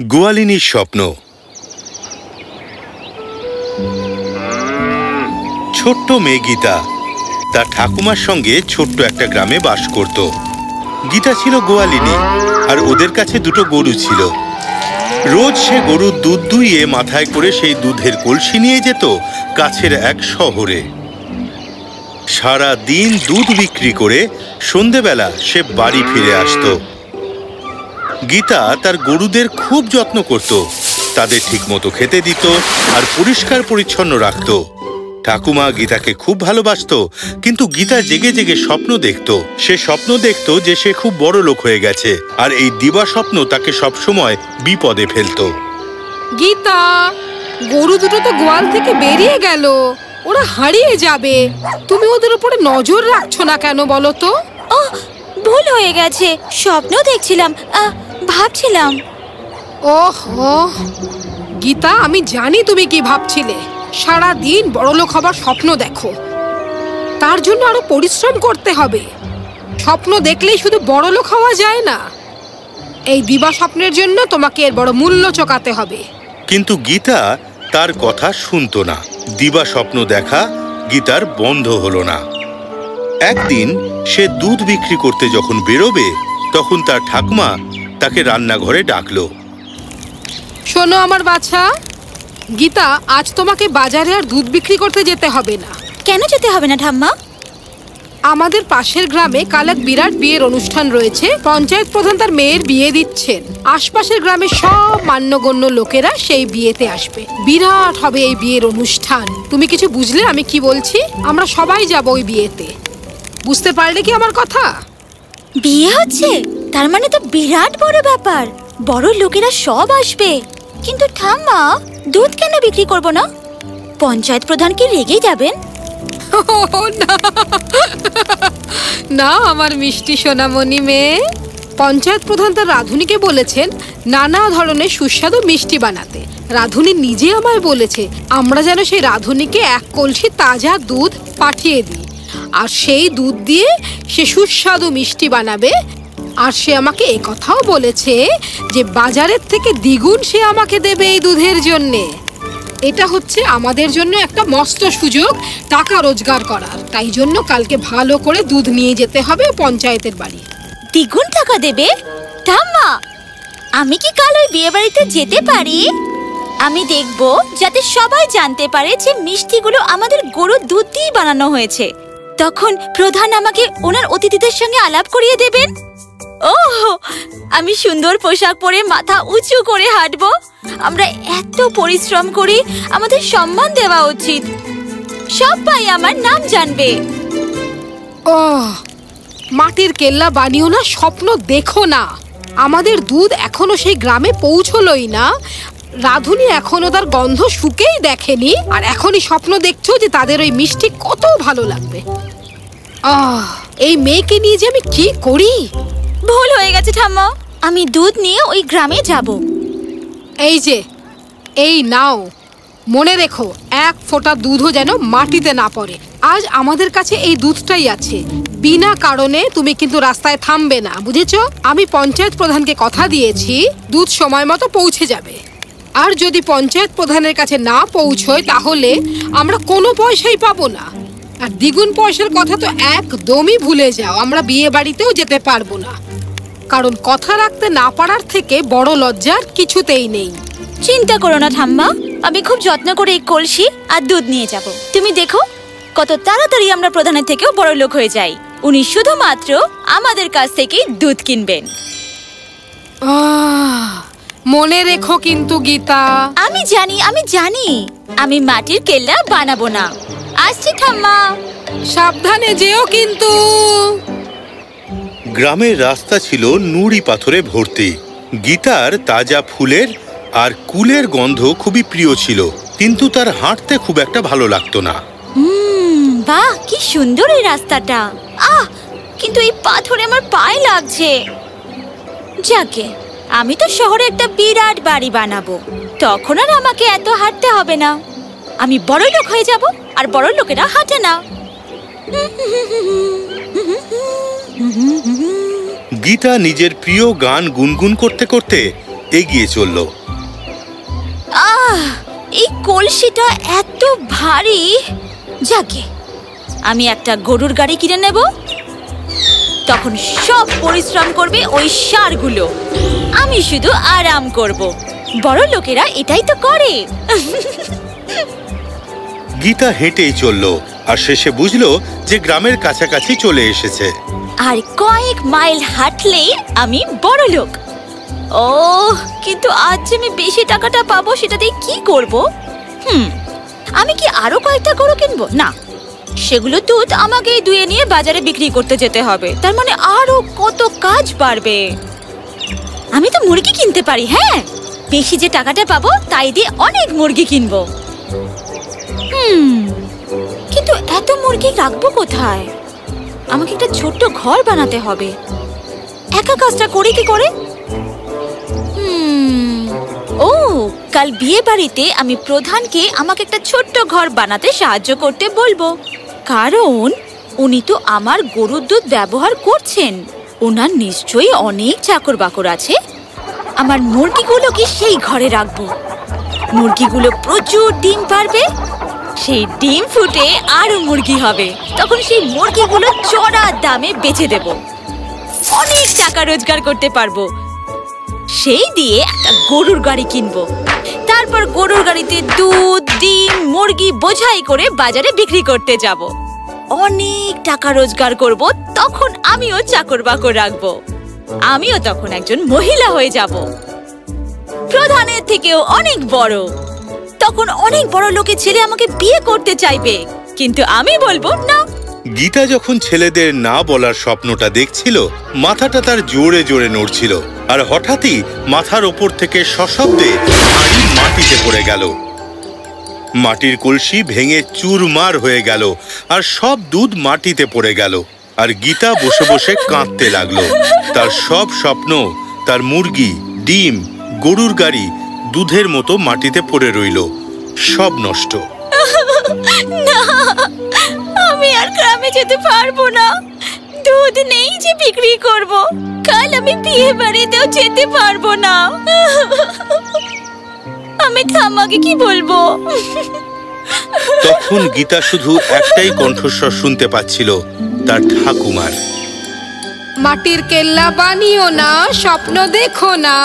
গোয়ালিনীর স্বপ্ন। ছোট্ট মেয়ে গীতা তার ঠাকুমার সঙ্গে ছোট্ট একটা গ্রামে বাস করত। গীতা ছিল গোয়ালিনী আর ওদের কাছে দুটো গরু ছিল। রোজ সে গরুর দুধ দুইয়ে মাথায় করে সেই দুধের কলসি নিয়ে যেত কাছের এক শহরে। সারা দিন দুধ বিক্রি করে সন্ধেবেলা সে বাড়ি ফিরে আসতো। গীতা তার গরুদের খুব যত্ন করত, তাদের ঠিকমতো খেতে দিত আর পরিষ্কার পরিচ্ছন্ন রাখত। ঠাকুমা গীতাকে খুব ভালোবাসতো, কিন্তু গীতা জেগে জেগে স্বপ্ন দেখত। সে স্বপ্ন দেখত যে সে খুব বড় লোক হয়ে গেছে আর এই দিবা স্বপ্ন তাকে সবসময় বিপদে ফেলতো। গীতা, গরু দুটো তো গোয়াল থেকে বেরিয়ে গেল। ওরা হারিয়ে যাবে। তুমি ওদের উপরে নজর রাখছো না কেন বলো তো? ও ভুল হয়ে গেছে। স্বপ্ন দেখছিলাম আহ, ভাবছিলাম। ওহো গীতা আমি জানি তুমি কি ভাবছিলে। সারা দিন বড়লোক হবার স্বপ্ন দেখো। তার জন্য আরও পরিশ্রম করতে হবে। স্বপ্ন দেখলেই শুধু বড়লোক হওয়া যায় না। এই দিবা স্বপ্নের জন্য তোমাকে এর বড় মূল্য চোকাতে হবে। কিন্তু গীতা তার কথা শুনত না। দিবা স্বপ্ন দেখা গীতার বন্ধ হল না। একদিন সে দুধ বিক্রি করতে যখন বেরোবে তখন তার ঠাকুমা তাকে রান্নাঘরে ডাকল। শোনো আমার বাছা গীতা আজ তোমাকে বাজারে আর দুধ বিক্রি করতে যেতে হবে না। কেন যেতে হবে না ঠাম্মা? আমাদের পাশের গ্রামে কাল এক বিরাট বিয়ের অনুষ্ঠান রয়েছে। পঞ্চায়েত প্রধান তার মেয়ের বিয়ে দিচ্ছেন। আশপাশের গ্রামের সব মান্যগণ্য লোকেরা সেই বিয়েতে আসবে। বিরাট হবে এই বিয়ের অনুষ্ঠান। তুমি কিছু বুঝলে? আমি কি বলছি? আমরা সবাই যাব ওই বিয়েতে। বুঝতে পারলে কি আমার কথা? বিয়ে হচ্ছে? তার মানে তো বিরাট বড় ব্যাপার। বড় লোকেরা সব আসবে। কিন্তু ঠাম্মা দুধ কেন বিক্রি করব না? পঞ্চায়েত প্রধান কি রেগে যাবেন? না। না আমার মিষ্টি সোনামণি মেয়ে। পঞ্চায়েত প্রধান তার রাধুনিকে বলেছেন, নানা ধরনের সুস্বাদু মিষ্টি বানাতে। রাধুনি নিজে আমায় বলেছে, আমরা যেন সেই রাধুনিকে এক কলসি তাজা দুধ পাঠিয়ে দিই। আর সেই দুধ দিয়ে সে সুস্বাদু মিষ্টি বানাবে। আর সে আমাকে এ কথাও বলেছে যে, বাজারের থেকে দ্বিগুণ সে আমাকে দেবে এই দুধের জন্যে। এটা হচ্ছে আমাদের জন্য একটা মস্ত সুযোগ, টাকা রোজগার করার। তাই জন্য কালকে ভালো করে দুধ নিয়ে যেতে হবে পঞ্চায়েতের বাড়ি। দ্বিগুণ টাকা দেবে? ঠাম্মা, আমি কি কাল ওই বিয়ে বাড়িতে যেতে পারি? আমি দেখব, যাতে সবাই জানতে পারে যে মিষ্টিগুলো আমাদের গরুর দুধ দিয়ে বানানো হয়েছে। তখন প্রধান আমাকে ওনার অতিথিদের সঙ্গে আলাপ করিয়ে দেবেন। আমি সুন্দর পোশাক পরে মাথা উঁচু করে হাঁটবো। আমরা এত পরিশ্রম করি, আমাদের সম্মান দেওয়া উচিত। সবাই আমার নাম জানবে। ও মাটির কেল্লা বানিও না, স্বপ্ন দেখো না। আমাদের দুধ এখনও সেই গ্রামে পৌঁছলোই না। রাধুনি এখনও তার গন্ধ শুকেই দেখেনি, আর এখনই স্বপ্ন দেখছ যে তাদের ওই মিষ্টি কত ভালো লাগবে। আহ, এই মেয়েকে নিয়ে যে আমি কি করি? ভুল হয়ে গেছে, ঠাম্মা। আমি দুধ নিয়ে ওই গ্রামে যাব। এই যে, এই নাও। মনে রেখো, এক ফোঁটা দুধও যেন মাটিতে না পড়ে। আজ আমাদের কাছে এই দুধটাই আছে। বিনা কারণে তুমি কিন্তু রাস্তায় থামবে না, বুঝেছ? আমি পঞ্চায়েত প্রধানকে কথা দিয়েছি, দুধ সময় মতো পৌঁছে যাবে। আর যদি পঞ্চায়েত প্রধানের কাছে না পৌঁছয়, তাহলে আমরা কোনো পয়সাই পাবো না। আর দ্বিগুণ পয়সার কথা তো একদমই ভুলে যাও, আমরা বিয়ে বাড়িতেও যেতে পারব না। কারণ কথা রাখতে না পারার থেকে বড় লজ্জার কিছুতেই নেই। চিন্তা করো না ঠাম্মা। আমি খুব যত্ন করে এই কলসি আর দুধ নিয়ে যাব। তুমি দেখো কত তাড়াতাড়ি আমরা প্রধানের থেকেও বড় লোক হয়ে যাই। উনি শুধুমাত্র আমাদের কাছ থেকেই দুধ কিনবেন। মনে রেখো কিন্তু গীতা। আমি জানি আমি জানি। আমি মাটির কেল্লা বানাবো না। আসছি ঠাম্মা। সাবধানে যেও কিন্তু। গ্রামের রাস্তা ছিল নুড়ি পাথরে ভর্তি। গীতার তাজা ফুলের আর কুলের গন্ধ খুবই প্রিয় ছিল, কিন্তু তার হাঁটতে খুব একটা ভালো লাগতো না। বাহ, কি সুন্দর এই রাস্তাটা। আহ, কিন্তু এই পাথরে আমার পায়ে লাগছে। যাকে, আমি তো শহরে একটা বিরাট বাড়ি বানাবো। তখন আর আমাকে এত হাঁটতে হবে না। আমি বড় লোক হয়ে যাব আর বড় লোকেরা হাঁটে না। গীতা নিজের প্রিয় গান গুনগুন করতে করতে এগিয়ে চলল। আহ এই কলসিটা এত ভারী। যাকে আমি একটা গরুর গাড়ি কিনে নেব। তখন সব পরিশ্রম করবে ওই সারগুলো। আমি শুধু আরাম করব। বড় লোকেরা এটাই তো করে। গীতা হেঁটেই চলল। আর শেষে বুঝলো যে গ্রামের কাছাকাছি চলে এসেছে। আর কয়েক মাইল হাঁটলেই আমি বড় লোক। ও কিন্তু আজ যে আমি বেশি টাকাটা পাবো সেটা দিয়ে কি করব? হুম, আমি কি আরও কয়েকটা গরু কিনবো? না, সেগুলো দুধ আমাকেই দুয়ে নিয়ে বাজারে বিক্রি করতে যেতে হবে। তার মানে আরও কত কাজ বাড়বে? আমি তো মুরগি কিনতে পারি হ্যাঁ? বেশি যে টাকাটা পাবো, তাই দিয়ে অনেক মুরগি কিনবো। হুম এত রাখব কোথায়? আমাকে একটা ছোট্ট ঘর বানাতে হবে। একা কাজটা করি কি করে? ও, কাল বিয়ে বাড়িতে আমি প্রধানকে আমাকে একটা ছোট্ট ঘর বানাতে সাহায্য করতে বলব। কারণ উনি তো আমার গরুর দুধ ব্যবহার করছেন। ওনার নিশ্চয়ই অনেক চাকর বাকর আছে। আমার মুরগিগুলোকে সেই ঘরে রাখব। মুরগিগুলো প্রচুর ডিম পারবে। সেই ডিম ফুটে আরও মুরগি হবে। তখন সেই মুরগিগুলো চড়া দামে বেচে দেব। অনেক টাকা রোজগার করতে পারব। সেই দিয়ে একটা গরুর গাড়ি কিনবো। তারপর গরুর গাড়িতে দুধ, ডিম, মুরগি বোঝাই করে বাজারে বিক্রি করতে যাব। অনেক টাকা রোজগার করব, তখন আমিও চাকর বাকর রাখব। আমিও তখন একজন মহিলা হয়ে যাব। প্রধানের থেকেও অনেক বড়। তখন অনেক বড় লোকের ছেলে আমাকে বিয়ে করতে চাইবে। কিন্তু আমি বলব, না। গীতা যখন ছেলেদের না বলার স্বপ্নটা দেখছিল, মাথাটা তার জোরে জোরে নড়ছিল। আর হঠাৎই মাথার ওপর থেকে সশব্দে মাটিতে পড়ে গেল। মাটির কলসি ভেঙে চুরমার হয়ে গেল আর সব দুধ মাটিতে পড়ে গেল। আর গীতা বসে বসে কাঁদতে লাগল। তার সব স্বপ্ন, তার মুরগি, ডিম, গরুর গাড়ি দুধের মতো মাটিতে পড়ে রইল। সব নষ্ট। আমি আর গ্রামে যেতে পারব না। দুধ নেই যে বিক্রি করব। কাল আমি বিয়ে বাড়িতেও যেতে পারব না। আমি ঠাম্মাকে কি বলব? তখন গীতা শুধু একটাই কণ্ঠস্বর শুনতে পাচ্ছিল তার ঠাকুমার। মাটির কেল্লা বানিও না স্বপ্ন দেখো না।